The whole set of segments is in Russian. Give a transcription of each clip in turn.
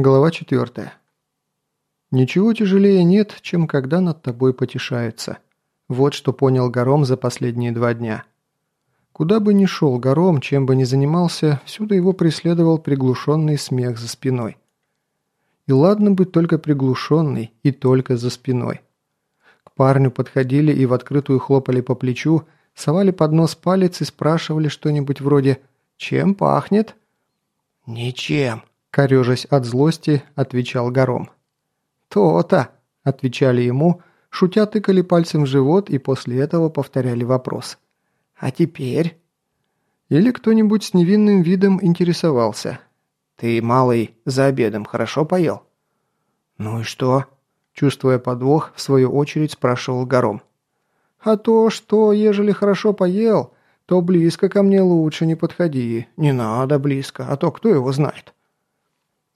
Глава 4. Ничего тяжелее нет, чем когда над тобой потешаются. Вот что понял Гором за последние два дня. Куда бы ни шел Гором, чем бы ни занимался, всюду его преследовал приглушенный смех за спиной. И ладно бы только приглушенный и только за спиной. К парню подходили и в открытую хлопали по плечу, совали под нос палец и спрашивали что-нибудь вроде «Чем пахнет?» «Ничем», Корежась от злости, отвечал Гором. «То-то!» – отвечали ему, шутя тыкали пальцем в живот и после этого повторяли вопрос. «А теперь?» Или кто-нибудь с невинным видом интересовался. «Ты, малый, за обедом хорошо поел?» «Ну и что?» – чувствуя подвох, в свою очередь спрашивал Гором. «А то, что, ежели хорошо поел, то близко ко мне лучше не подходи. Не надо близко, а то кто его знает».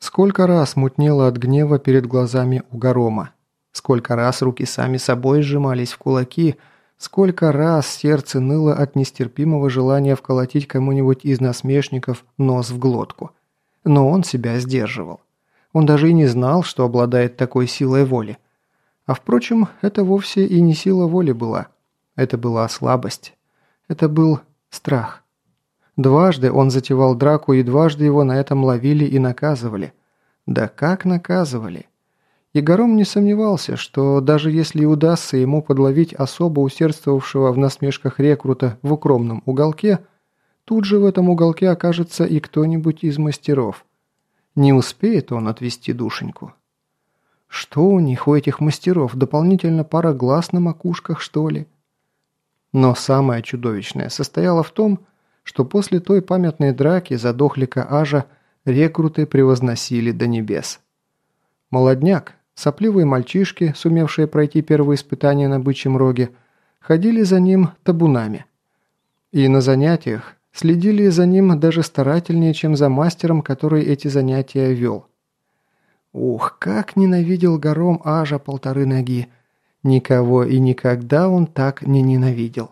Сколько раз мутнело от гнева перед глазами у Горома. Сколько раз руки сами собой сжимались в кулаки, сколько раз сердце ныло от нестерпимого желания вколотить кому-нибудь из насмешников нос в глотку. Но он себя сдерживал. Он даже и не знал, что обладает такой силой воли. А впрочем, это вовсе и не сила воли была. Это была слабость. Это был страх. Дважды он затевал драку, и дважды его на этом ловили и наказывали. Да как наказывали? Игором не сомневался, что даже если и удастся ему подловить особо усердствовавшего в насмешках рекрута в укромном уголке, тут же в этом уголке окажется и кто-нибудь из мастеров. Не успеет он отвести душеньку. Что у них, у этих мастеров, дополнительно пара глаз на макушках, что ли? Но самое чудовищное состояло в том, что после той памятной драки за дохлика Ажа рекруты превозносили до небес. Молодняк, сопливые мальчишки, сумевшие пройти первые испытания на бычьем роге, ходили за ним табунами. И на занятиях следили за ним даже старательнее, чем за мастером, который эти занятия вел. Ух, как ненавидел гором Ажа полторы ноги! Никого и никогда он так не ненавидел.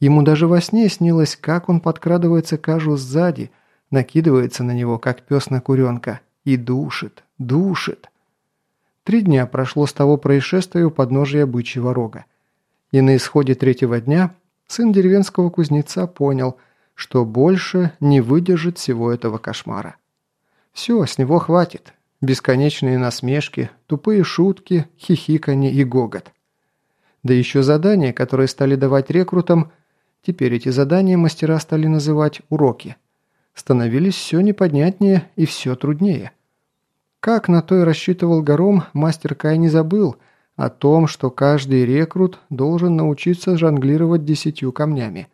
Ему даже во сне снилось, как он подкрадывается к Ажу сзади, накидывается на него, как пес на куренка, и душит, душит. Три дня прошло с того происшествия у подножия бычьего рога. И на исходе третьего дня сын деревенского кузнеца понял, что больше не выдержит всего этого кошмара. Все, с него хватит. Бесконечные насмешки, тупые шутки, хихиканье и гогот. Да еще задания, которые стали давать рекрутам, теперь эти задания мастера стали называть «уроки», становились все неподнятнее и все труднее. Как на то и рассчитывал Гором, мастер Кай не забыл о том, что каждый рекрут должен научиться жонглировать десятью камнями.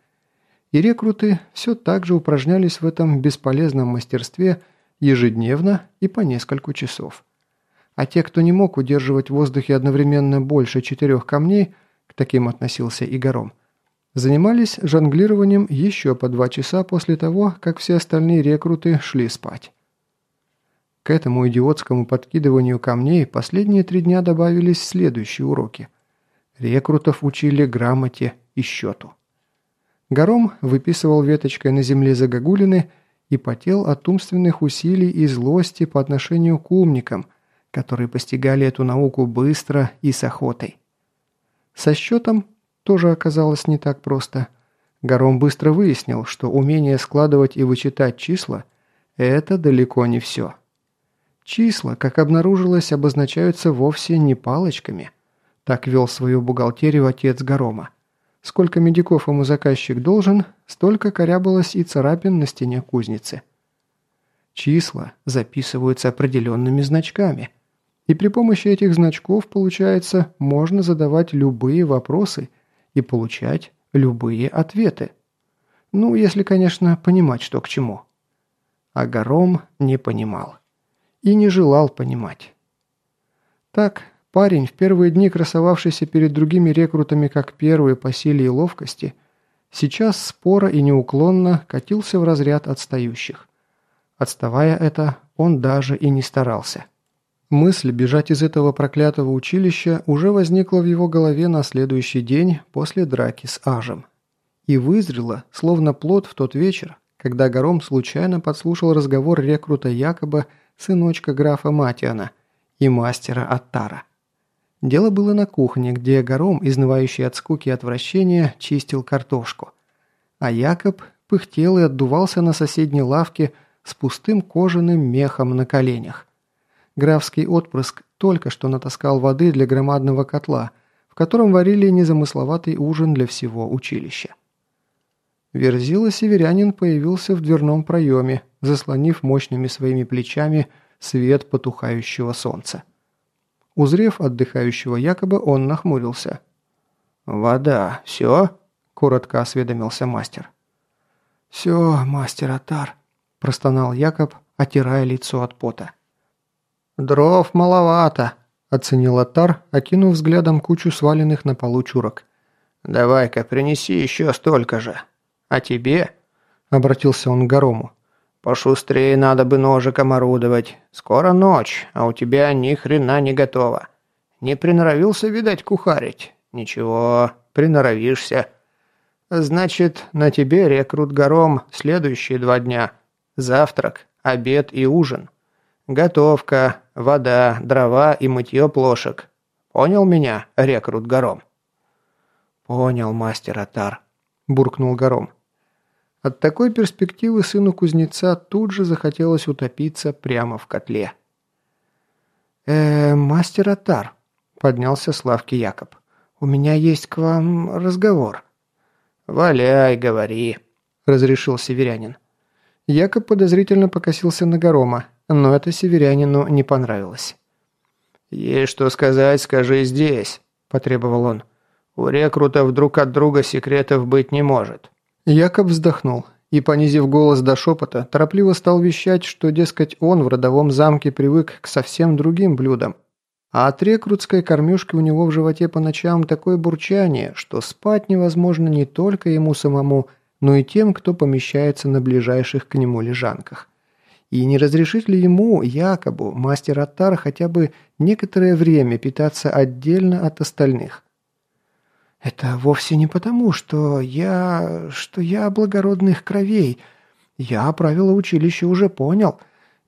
И рекруты все так же упражнялись в этом бесполезном мастерстве ежедневно и по несколько часов. А те, кто не мог удерживать в воздухе одновременно больше четырех камней, к таким относился и Гором – Занимались жонглированием еще по два часа после того, как все остальные рекруты шли спать. К этому идиотскому подкидыванию камней последние три дня добавились следующие уроки. Рекрутов учили грамоте и счету. Гором выписывал веточкой на земле загогулины и потел от умственных усилий и злости по отношению к умникам, которые постигали эту науку быстро и с охотой. Со счетом тоже оказалось не так просто. Гором быстро выяснил, что умение складывать и вычитать числа – это далеко не все. Числа, как обнаружилось, обозначаются вовсе не палочками. Так вел свою бухгалтерию отец Горома. Сколько медиков ему заказчик должен, столько корябалось и царапин на стене кузницы. Числа записываются определенными значками. И при помощи этих значков, получается, можно задавать любые вопросы – и получать любые ответы. Ну, если, конечно, понимать, что к чему. А Гором не понимал. И не желал понимать. Так, парень, в первые дни красовавшийся перед другими рекрутами как первый по силе и ловкости, сейчас споро и неуклонно катился в разряд отстающих. Отставая это, он даже и не старался. Мысль бежать из этого проклятого училища уже возникла в его голове на следующий день после драки с Ажем. И вызрела, словно плод в тот вечер, когда Гором случайно подслушал разговор рекрута Якоба, сыночка графа Матиана, и мастера Аттара. Дело было на кухне, где Гором, изнывающий от скуки и отвращения, чистил картошку. А Якоб пыхтел и отдувался на соседней лавке с пустым кожаным мехом на коленях. Графский отпрыск только что натаскал воды для громадного котла, в котором варили незамысловатый ужин для всего училища. Верзила северянин появился в дверном проеме, заслонив мощными своими плечами свет потухающего солнца. Узрев отдыхающего якобы, он нахмурился. «Вода, все?» – коротко осведомился мастер. «Все, мастер Атар», – простонал Якоб, отирая лицо от пота. «Дров маловато», – оценил Атар, окинув взглядом кучу сваленных на полу чурок. «Давай-ка принеси еще столько же. А тебе?» – обратился он к Горому. «Пошустрее надо бы ножиком орудовать. Скоро ночь, а у тебя ни хрена не готово. Не приноровился, видать, кухарить? Ничего, приноровишься. Значит, на тебе, рекрут Гором, следующие два дня. Завтрак, обед и ужин. Готовка, вода, дрова и мытье плошек. Понял меня, рекрут Гором?» «Понял, мастер Атар», – буркнул Гором. От такой перспективы сыну кузнеца тут же захотелось утопиться прямо в котле. «Э, мастер Атар», — поднялся с лавки Якоб, — «у меня есть к вам разговор». «Валяй, говори», — разрешил северянин. Якоб подозрительно покосился на Горома, но это северянину не понравилось. «Есть что сказать, скажи здесь», – потребовал он. «У рекрутов друг от друга секретов быть не может». Якоб вздохнул и, понизив голос до шепота, торопливо стал вещать, что, дескать, он в родовом замке привык к совсем другим блюдам. А от рекрутской кормежки у него в животе по ночам такое бурчание, что спать невозможно не только ему самому, но и тем, кто помещается на ближайших к нему лежанках. И не разрешит ли ему, якобы, мастер Аттар хотя бы некоторое время питаться отдельно от остальных? «Это вовсе не потому, что я... что я благородных кровей. Я правила училища уже понял.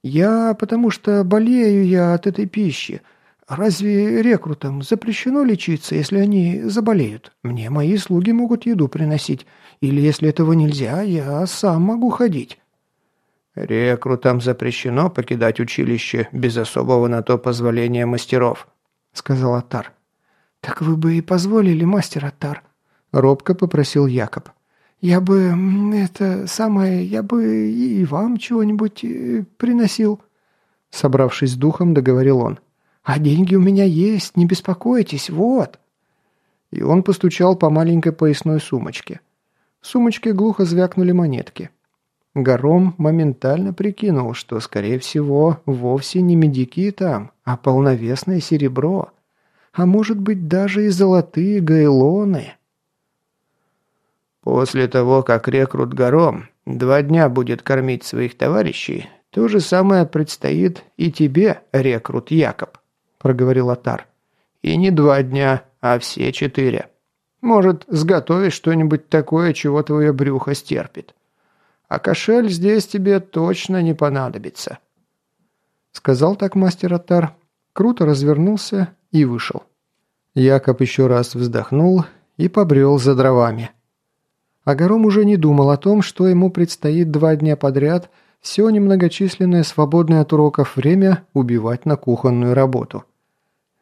Я потому что болею я от этой пищи. Разве рекрутам запрещено лечиться, если они заболеют? Мне мои слуги могут еду приносить. Или если этого нельзя, я сам могу ходить». «Рекрутам запрещено покидать училище без особого на то позволения мастеров», — сказал Атар. «Так вы бы и позволили, мастер Атар», — робко попросил Якоб. «Я бы... это самое... я бы и вам чего-нибудь э, приносил». Собравшись с духом, договорил он. «А деньги у меня есть, не беспокойтесь, вот». И он постучал по маленькой поясной сумочке. В сумочке глухо звякнули монетки. Гором моментально прикинул, что, скорее всего, вовсе не медики там, а полновесное серебро а может быть даже и золотые гайлоны. После того, как рекрут Гором два дня будет кормить своих товарищей, то же самое предстоит и тебе, рекрут Якоб, проговорил Атар. И не два дня, а все четыре. Может, сготовишь что-нибудь такое, чего твое брюхо стерпит. А кошель здесь тебе точно не понадобится. Сказал так мастер Атар, круто развернулся и вышел. Якоб еще раз вздохнул и побрел за дровами. Агаром уже не думал о том, что ему предстоит два дня подряд все немногочисленное свободное от уроков время убивать на кухонную работу.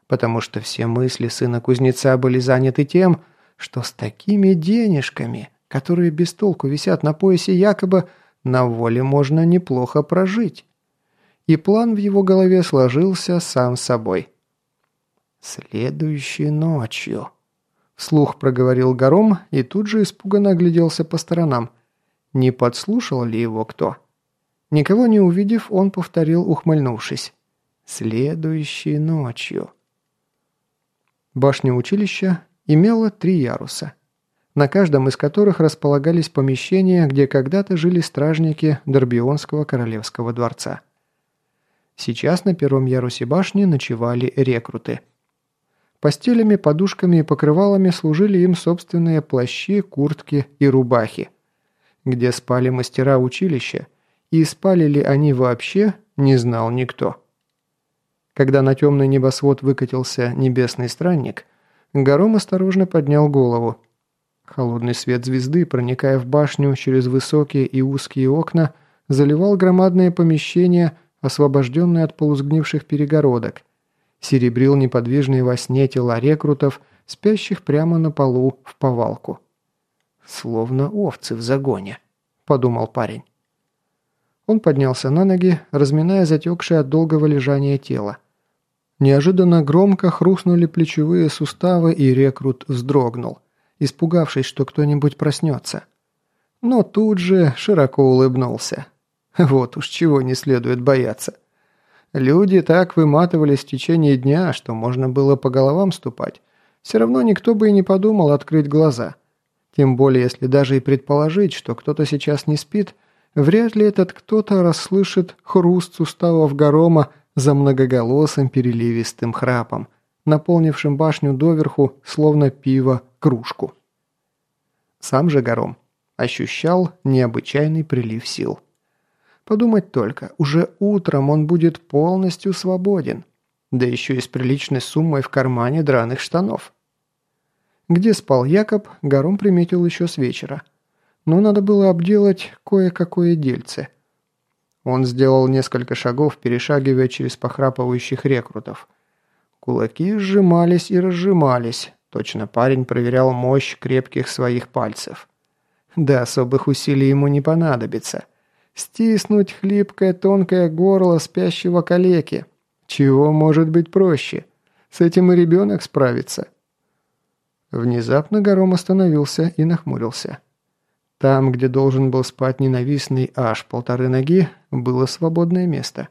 Потому что все мысли сына кузнеца были заняты тем, что с такими денежками, которые без толку висят на поясе якобы, на воле можно неплохо прожить. И план в его голове сложился сам собой – «Следующей ночью», – вслух проговорил Гором и тут же испуганно огляделся по сторонам. Не подслушал ли его кто? Никого не увидев, он повторил, ухмыльнувшись. «Следующей ночью». Башня училища имела три яруса, на каждом из которых располагались помещения, где когда-то жили стражники Дорбионского королевского дворца. Сейчас на первом ярусе башни ночевали рекруты – Постелями, подушками и покрывалами служили им собственные плащи, куртки и рубахи. где спали мастера училища, и спали ли они вообще, не знал никто. Когда на темный небосвод выкатился небесный странник, Гором осторожно поднял голову. Холодный свет звезды, проникая в башню через высокие и узкие окна, заливал громадное помещение, освобожденное от полусгнивших перегородок. Серебрил неподвижные во сне тела рекрутов, спящих прямо на полу в повалку. «Словно овцы в загоне», — подумал парень. Он поднялся на ноги, разминая затекшее от долгого лежания тело. Неожиданно громко хрустнули плечевые суставы, и рекрут вздрогнул, испугавшись, что кто-нибудь проснется. Но тут же широко улыбнулся. Вот уж чего не следует бояться. Люди так выматывались в течение дня, что можно было по головам ступать. Все равно никто бы и не подумал открыть глаза. Тем более, если даже и предположить, что кто-то сейчас не спит, вряд ли этот кто-то расслышит хруст суставов горома за многоголосым переливистым храпом, наполнившим башню доверху, словно пиво, кружку. Сам же гором ощущал необычайный прилив сил. Подумать только, уже утром он будет полностью свободен, да еще и с приличной суммой в кармане драных штанов. Где спал Якоб, Гором приметил еще с вечера. Но надо было обделать кое-какое дельце. Он сделал несколько шагов, перешагивая через похрапывающих рекрутов. Кулаки сжимались и разжимались. Точно парень проверял мощь крепких своих пальцев. Да особых усилий ему не понадобится. Стиснуть хлипкое тонкое горло спящего калеки. Чего может быть проще? С этим и ребенок справится. Внезапно Гором остановился и нахмурился. Там, где должен был спать ненавистный аж полторы ноги, было свободное место.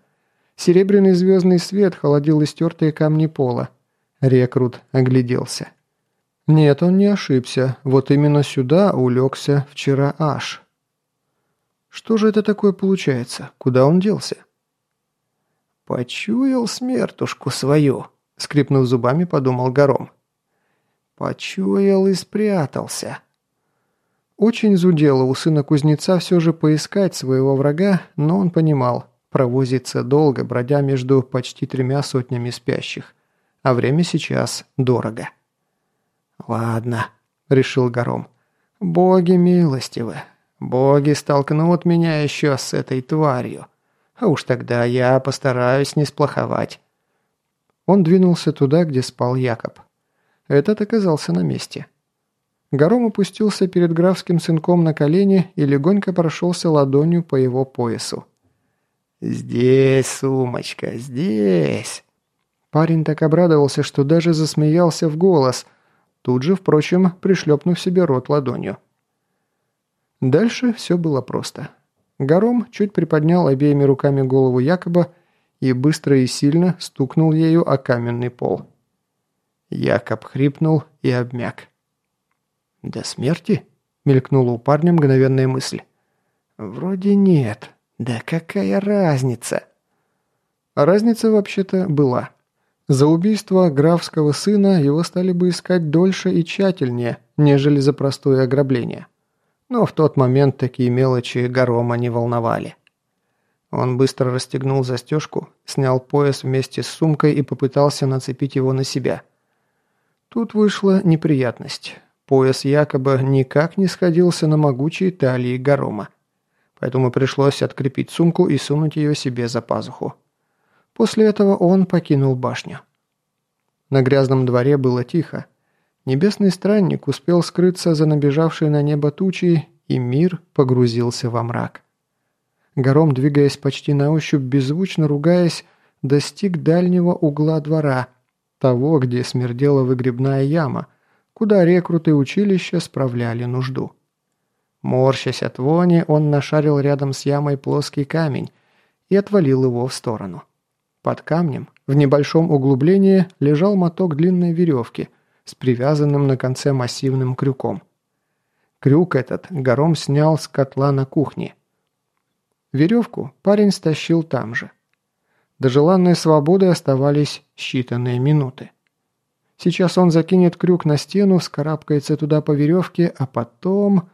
Серебряный звездный свет холодил истертые камни пола. Рекрут огляделся. Нет, он не ошибся. Вот именно сюда улегся вчера аж. Что же это такое получается? Куда он делся? «Почуял смертушку свою», — скрипнув зубами, подумал Гором. Почуял и спрятался. Очень зудело у сына кузнеца все же поискать своего врага, но он понимал, провозится долго, бродя между почти тремя сотнями спящих. А время сейчас дорого. «Ладно», — решил Гором. «Боги милостивы. Боги столкнут меня еще с этой тварью. А уж тогда я постараюсь не сплоховать». Он двинулся туда, где спал Якоб. Этот оказался на месте. Гором опустился перед графским сынком на колени и легонько прошелся ладонью по его поясу. «Здесь, сумочка, здесь!» Парень так обрадовался, что даже засмеялся в голос, тут же, впрочем, пришлепнув себе рот ладонью. Дальше все было просто. Гором чуть приподнял обеими руками голову Якоба и быстро и сильно стукнул ею о каменный пол. Якоб хрипнул и обмяк. «До смерти?» – мелькнула у парня мгновенная мысль. «Вроде нет. Да какая разница?» разница вообще-то была. За убийство графского сына его стали бы искать дольше и тщательнее, нежели за простое ограбление. Но в тот момент такие мелочи Горома не волновали. Он быстро расстегнул застежку, снял пояс вместе с сумкой и попытался нацепить его на себя – Тут вышла неприятность. Пояс якобы никак не сходился на могучей талии Горома. Поэтому пришлось открепить сумку и сунуть ее себе за пазуху. После этого он покинул башню. На грязном дворе было тихо. Небесный странник успел скрыться за набежавшей на небо тучей, и мир погрузился во мрак. Гором, двигаясь почти на ощупь, беззвучно ругаясь, достиг дальнего угла двора – того, где смердела выгребная яма, куда рекруты училища справляли нужду. Морщась от вони, он нашарил рядом с ямой плоский камень и отвалил его в сторону. Под камнем, в небольшом углублении, лежал моток длинной веревки с привязанным на конце массивным крюком. Крюк этот гором снял с котла на кухне. Веревку парень стащил там же. До желанной свободы оставались считанные минуты. Сейчас он закинет крюк на стену, скарабкается туда по веревке, а потом...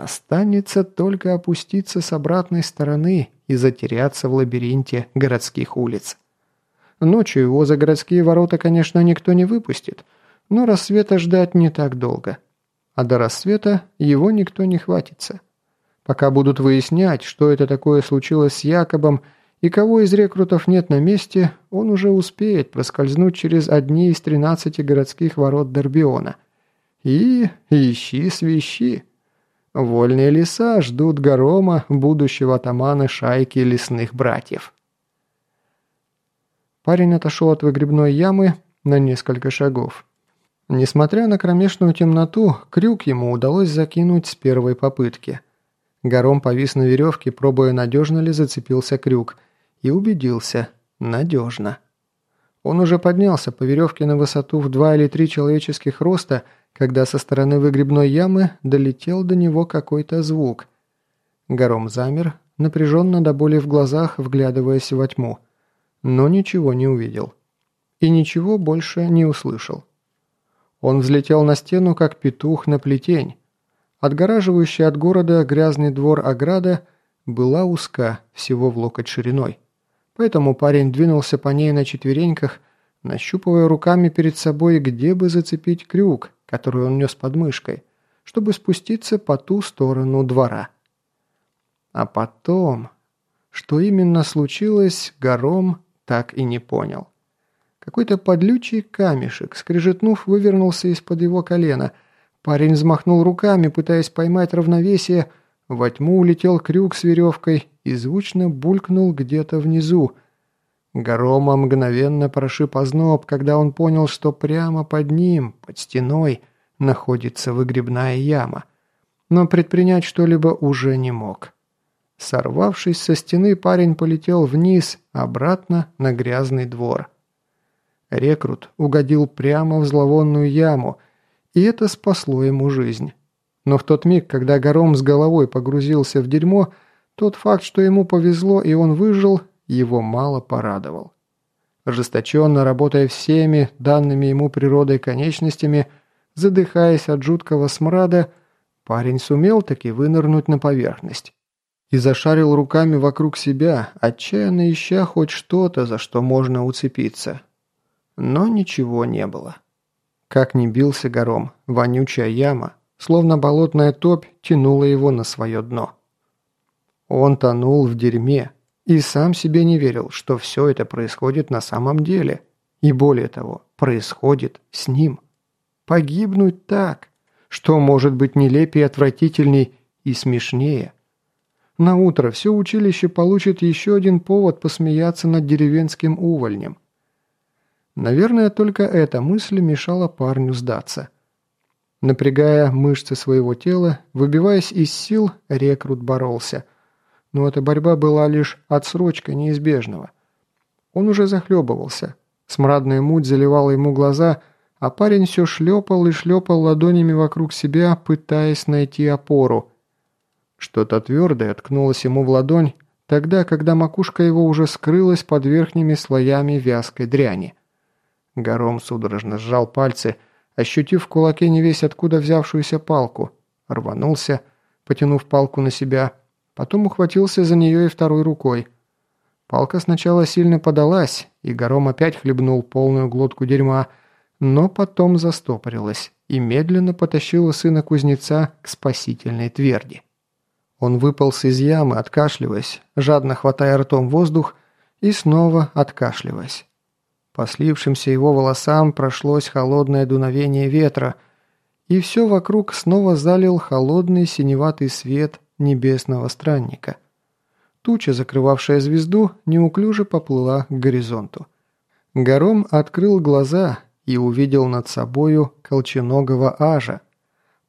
Останется только опуститься с обратной стороны и затеряться в лабиринте городских улиц. Ночью его за городские ворота, конечно, никто не выпустит, но рассвета ждать не так долго. А до рассвета его никто не хватится. Пока будут выяснять, что это такое случилось с Якобом и кого из рекрутов нет на месте, он уже успеет проскользнуть через одни из 13 городских ворот Дорбиона. И ищи свищи. Вольные леса ждут Горома, будущего атамана шайки лесных братьев. Парень отошел от выгребной ямы на несколько шагов. Несмотря на кромешную темноту, крюк ему удалось закинуть с первой попытки. Гором повис на веревке, пробуя, надежно ли зацепился крюк, и убедился – надежно. Он уже поднялся по веревке на высоту в два или три человеческих роста, когда со стороны выгребной ямы долетел до него какой-то звук. Гором замер, напряженно до боли в глазах, вглядываясь во тьму – но ничего не увидел. И ничего больше не услышал. Он взлетел на стену, как петух на плетень. Отгораживающая от города грязный двор ограда была узка, всего в локоть шириной. Поэтому парень двинулся по ней на четвереньках, нащупывая руками перед собой, где бы зацепить крюк, который он нес под мышкой, чтобы спуститься по ту сторону двора. А потом... Что именно случилось, гором так и не понял. Какой-то подлючий камешек, скрежетнув, вывернулся из-под его колена. Парень взмахнул руками, пытаясь поймать равновесие. Во тьму улетел крюк с веревкой и звучно булькнул где-то внизу. Грома мгновенно прошиб озноб, когда он понял, что прямо под ним, под стеной, находится выгребная яма. Но предпринять что-либо уже не мог. Сорвавшись со стены, парень полетел вниз, обратно на грязный двор. Рекрут угодил прямо в зловонную яму, и это спасло ему жизнь. Но в тот миг, когда Гором с головой погрузился в дерьмо, тот факт, что ему повезло и он выжил, его мало порадовал. Ожесточенно работая всеми данными ему природой конечностями, задыхаясь от жуткого смрада, парень сумел таки вынырнуть на поверхность и зашарил руками вокруг себя, отчаянно ища хоть что-то, за что можно уцепиться. Но ничего не было. Как ни бился гором, вонючая яма, словно болотная топь, тянула его на свое дно. Он тонул в дерьме и сам себе не верил, что все это происходит на самом деле. И более того, происходит с ним. Погибнуть так, что может быть нелепее, отвратительней и смешнее – на утро все училище получит еще один повод посмеяться над деревенским увольнем. Наверное, только эта мысль мешала парню сдаться. Напрягая мышцы своего тела, выбиваясь из сил, рекрут боролся. Но эта борьба была лишь отсрочкой неизбежного. Он уже захлебывался. Смрадная муть заливала ему глаза, а парень все шлепал и шлепал ладонями вокруг себя, пытаясь найти опору – что-то твердое ткнулось ему в ладонь, тогда, когда макушка его уже скрылась под верхними слоями вязкой дряни. Гором судорожно сжал пальцы, ощутив в кулаке не весь откуда взявшуюся палку, рванулся, потянув палку на себя, потом ухватился за нее и второй рукой. Палка сначала сильно подалась, и Гором опять хлебнул полную глотку дерьма, но потом застопорилась и медленно потащила сына кузнеца к спасительной тверди. Он выполз из ямы, откашливаясь, жадно хватая ртом воздух и снова откашливаясь. По слившимся его волосам прошлось холодное дуновение ветра, и все вокруг снова залил холодный синеватый свет небесного странника. Туча, закрывавшая звезду, неуклюже поплыла к горизонту. Гором открыл глаза и увидел над собою колченогого ажа,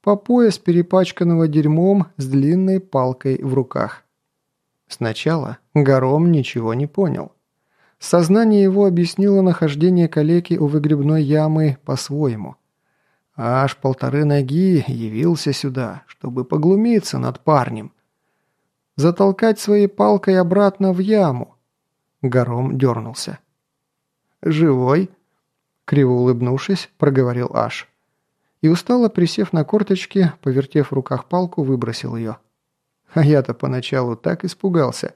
по пояс перепачканного дерьмом с длинной палкой в руках. Сначала Гором ничего не понял. Сознание его объяснило нахождение калеки у выгребной ямы по-своему. Аж полторы ноги явился сюда, чтобы поглумиться над парнем. Затолкать своей палкой обратно в яму. Гором дернулся. «Живой?» — криво улыбнувшись, проговорил Аш. и устало присев на корточки, повертев в руках палку, выбросил ее. А я-то поначалу так испугался.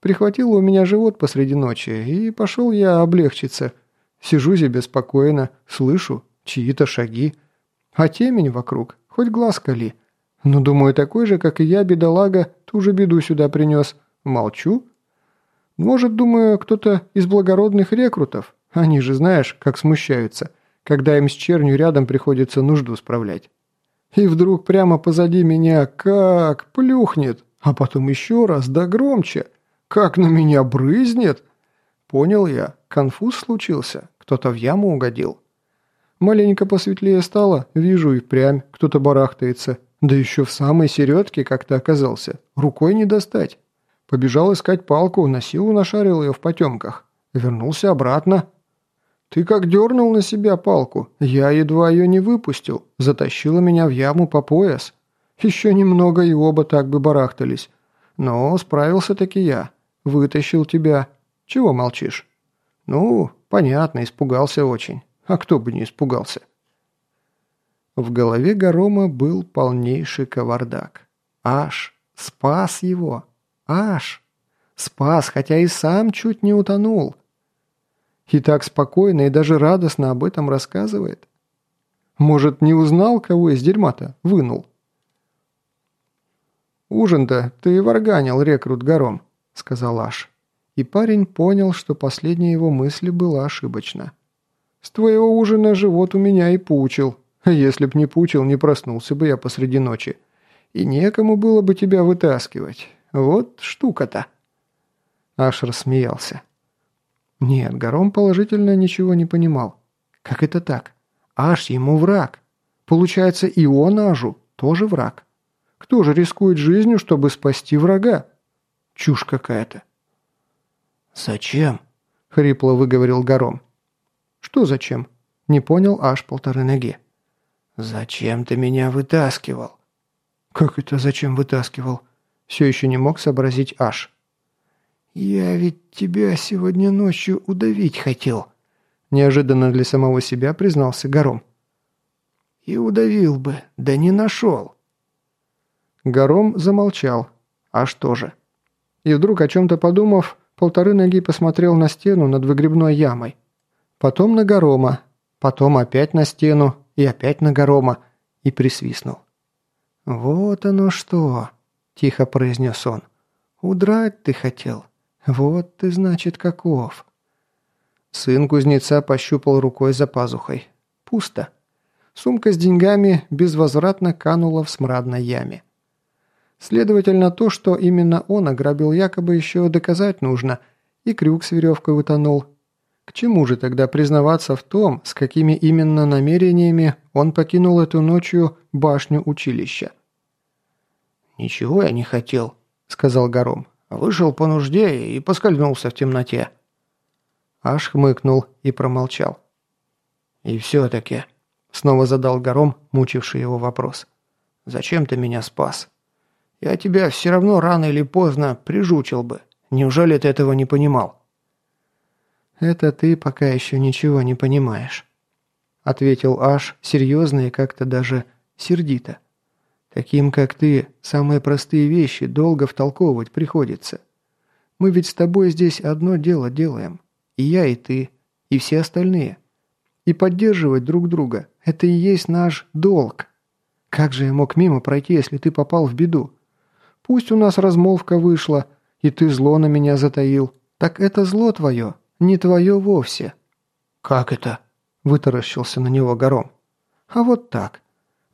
Прихватило у меня живот посреди ночи, и пошел я облегчиться. Сижу себе спокойно, слышу чьи-то шаги. А темень вокруг, хоть глаз кали. Ну, думаю, такой же, как и я, бедолага, ту же беду сюда принес. Молчу. Может, думаю, кто-то из благородных рекрутов. Они же, знаешь, как смущаются, когда им с чернью рядом приходится нужду справлять. И вдруг прямо позади меня как плюхнет, а потом еще раз, да громче. Как на меня брызнет. Понял я, конфуз случился, кто-то в яму угодил. Маленько посветлее стало, вижу и впрямь, кто-то барахтается. Да еще в самой середке как-то оказался, рукой не достать. Побежал искать палку, на силу нашарил ее в потемках. Вернулся обратно, «Ты как дернул на себя палку, я едва ее не выпустил, затащила меня в яму по пояс. Еще немного и оба так бы барахтались. Но справился-таки я, вытащил тебя. Чего молчишь?» «Ну, понятно, испугался очень. А кто бы не испугался?» В голове Горома был полнейший кавардак. Аж спас его. Аж спас, хотя и сам чуть не утонул. И так спокойно и даже радостно об этом рассказывает. Может, не узнал, кого из дерьма-то вынул? «Ужин-то ты варганил, рекрут Гором», — сказал Аш. И парень понял, что последняя его мысль была ошибочна. «С твоего ужина живот у меня и пучил. Если б не пучил, не проснулся бы я посреди ночи. И некому было бы тебя вытаскивать. Вот штука-то». Аш рассмеялся. Нет, Гаром положительно ничего не понимал. Как это так? Аж ему враг. Получается, и он Ажу тоже враг. Кто же рискует жизнью, чтобы спасти врага? Чушь какая-то. «Зачем?» — хрипло выговорил Гаром. «Что зачем?» — не понял аж полторы ноги. «Зачем ты меня вытаскивал?» «Как это зачем вытаскивал?» Все еще не мог сообразить аж. «Я ведь тебя сегодня ночью удавить хотел», – неожиданно для самого себя признался Гором. «И удавил бы, да не нашел». Гором замолчал. А что же? И вдруг, о чем-то подумав, полторы ноги посмотрел на стену над выгребной ямой. Потом на Горома, потом опять на стену и опять на Горома и присвистнул. «Вот оно что!» – тихо произнес он. «Удрать ты хотел. «Вот ты, значит, каков!» Сын кузнеца пощупал рукой за пазухой. Пусто. Сумка с деньгами безвозвратно канула в смрадной яме. Следовательно, то, что именно он ограбил якобы еще доказать нужно, и крюк с веревкой утонул. К чему же тогда признаваться в том, с какими именно намерениями он покинул эту ночью башню училища? «Ничего я не хотел», — сказал Гором. Вышел по нужде и поскользнулся в темноте». Аж хмыкнул и промолчал. «И все-таки», — снова задал Гором, мучивший его вопрос, — «зачем ты меня спас? Я тебя все равно рано или поздно прижучил бы. Неужели ты этого не понимал?» «Это ты пока еще ничего не понимаешь», — ответил Аш серьезно и как-то даже сердито. Таким, как ты, самые простые вещи долго втолковывать приходится. Мы ведь с тобой здесь одно дело делаем. И я, и ты, и все остальные. И поддерживать друг друга – это и есть наш долг. Как же я мог мимо пройти, если ты попал в беду? Пусть у нас размолвка вышла, и ты зло на меня затаил. Так это зло твое, не твое вовсе». «Как это?» – вытаращился на него Гором. «А вот так.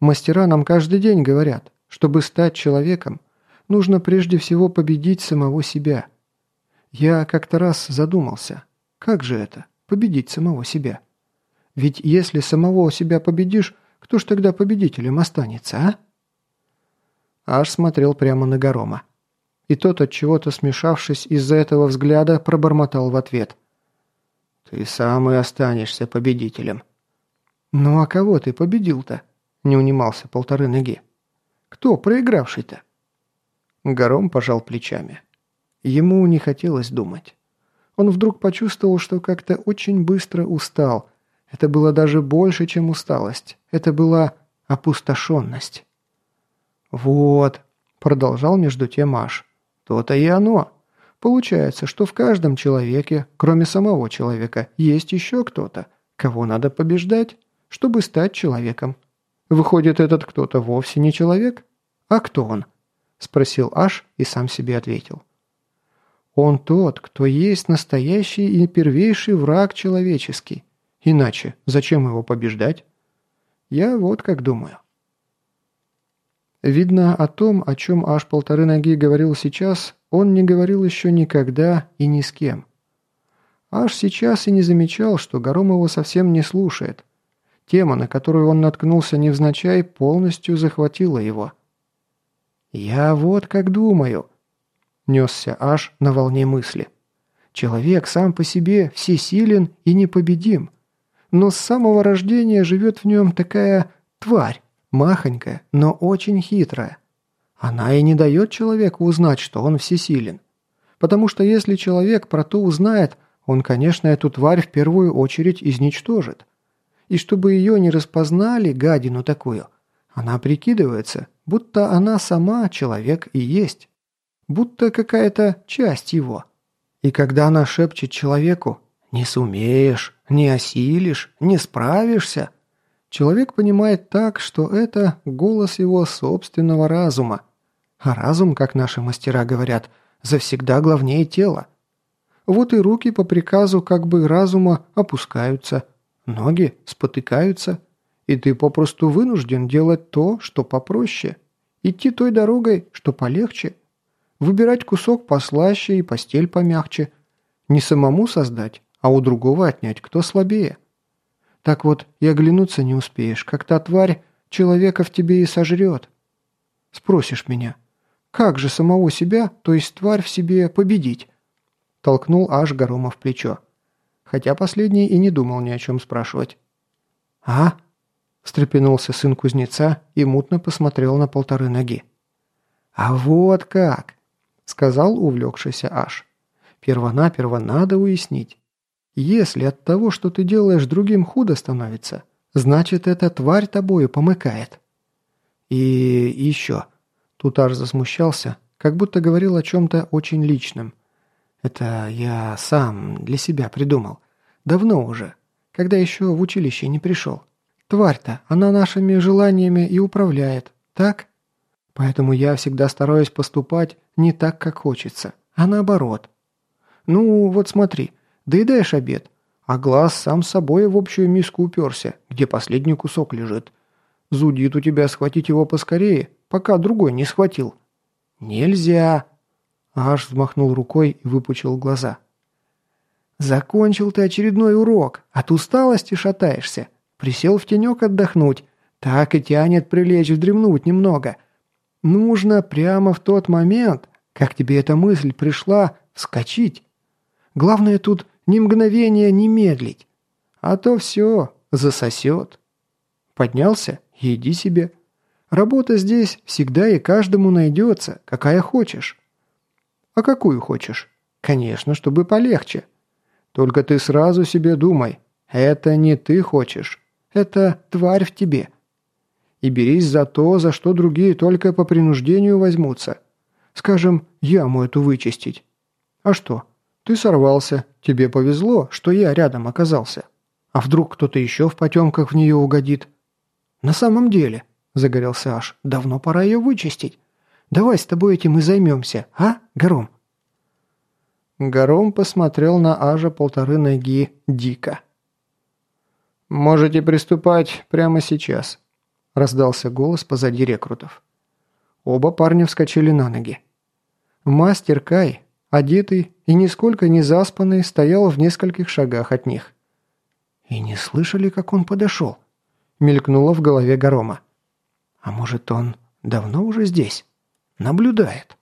Мастера нам каждый день говорят, чтобы стать человеком, нужно прежде всего победить самого себя. Я как-то раз задумался, как же это, победить самого себя? Ведь если самого себя победишь, кто ж тогда победителем останется, а? Аж смотрел прямо на Горома. И тот, от чего-то смешавшись из-за этого взгляда, пробормотал в ответ. «Ты сам и останешься победителем». «Ну а кого ты победил-то?» Не унимался полторы ноги. «Кто проигравший-то?» Гором пожал плечами. Ему не хотелось думать. Он вдруг почувствовал, что как-то очень быстро устал. Это было даже больше, чем усталость. Это была опустошенность. «Вот», – продолжал между тем Аш, – «то-то и оно. Получается, что в каждом человеке, кроме самого человека, есть еще кто-то, кого надо побеждать, чтобы стать человеком. Выходит, этот кто-то вовсе не человек? А кто он?» – спросил Аш и сам себе ответил. «Он тот, кто есть настоящий и первейший враг человеческий. Иначе зачем его побеждать?» Я вот как думаю. Видно, о том, о чем аж полторы ноги говорил сейчас, он не говорил еще никогда и ни с кем. Аж сейчас и не замечал, что Гором его совсем не слушает. Тема, на которую он наткнулся невзначай, полностью захватила его. «Я вот как думаю», — несся аж на волне мысли. «Человек сам по себе всесилен и непобедим, но с самого рождения живет в нем такая тварь, Махонькая, но очень хитрая. Она и не дает человеку узнать, что он всесилен. Потому что если человек про то узнает, он, конечно, эту тварь в первую очередь изничтожит. И чтобы ее не распознали, гадину такую, она прикидывается, будто она сама человек и есть. Будто какая-то часть его. И когда она шепчет человеку «не сумеешь», «не осилишь», «не справишься», Человек понимает так, что это голос его собственного разума. А разум, как наши мастера говорят, завсегда главнее тела. Вот и руки по приказу как бы разума опускаются, ноги спотыкаются, и ты попросту вынужден делать то, что попроще, идти той дорогой, что полегче, выбирать кусок послаще и постель помягче, не самому создать, а у другого отнять, кто слабее. Так вот, и оглянуться не успеешь, как та тварь человека в тебе и сожрет. Спросишь меня, как же самого себя, то есть тварь в себе, победить?» Толкнул аж Горома в плечо. Хотя последний и не думал ни о чем спрашивать. «А?» – встрепенулся сын кузнеца и мутно посмотрел на полторы ноги. «А вот как!» – сказал увлекшийся аж. «Первонаперво надо уяснить, если от того, что ты делаешь, другим худо становится, значит, эта тварь тобою помыкает. И еще. Тут аж засмущался, как будто говорил о чем-то очень личном. Это я сам для себя придумал. Давно уже, когда еще в училище не пришел. Тварь-то, она нашими желаниями и управляет, так? Поэтому я всегда стараюсь поступать не так, как хочется, а наоборот. Ну, вот смотри, Доедаешь обед, а глаз сам собой в общую миску уперся, где последний кусок лежит. Зудит у тебя схватить его поскорее, пока другой не схватил. Нельзя. Аж взмахнул рукой и выпучил глаза. Закончил ты очередной урок, от усталости шатаешься. Присел в тенек отдохнуть. Так и тянет прилечь вдремнуть немного. Нужно прямо в тот момент, как тебе эта мысль пришла, вскочить. Главное тут ни мгновения не медлить. А то все, засосет. Поднялся иди себе. Работа здесь всегда и каждому найдется, какая хочешь. А какую хочешь? Конечно, чтобы полегче. Только ты сразу себе думай, это не ты хочешь, это тварь в тебе. И берись за то, за что другие только по принуждению возьмутся. Скажем, яму эту вычистить. А что? Ты сорвался, тебе повезло, что я рядом оказался. А вдруг кто-то еще в потемках в нее угодит? На самом деле, загорелся Аш, давно пора ее вычистить. Давай с тобой этим и займемся, а, Гором? Гором посмотрел на Ажа полторы ноги дико. «Можете приступать прямо сейчас», – раздался голос позади рекрутов. Оба парня вскочили на ноги. Мастер Кай, одетый и нисколько не заспанный, стоял в нескольких шагах от них. «И не слышали, как он подошел?» — мелькнуло в голове Горома. «А может, он давно уже здесь? Наблюдает?»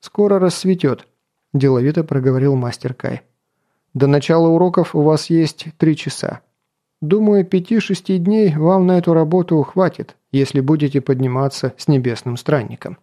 «Скоро рассветет», – деловито проговорил мастер Кай. «До начала уроков у вас есть три часа. Думаю, пяти-шести дней вам на эту работу хватит, если будете подниматься с небесным странником».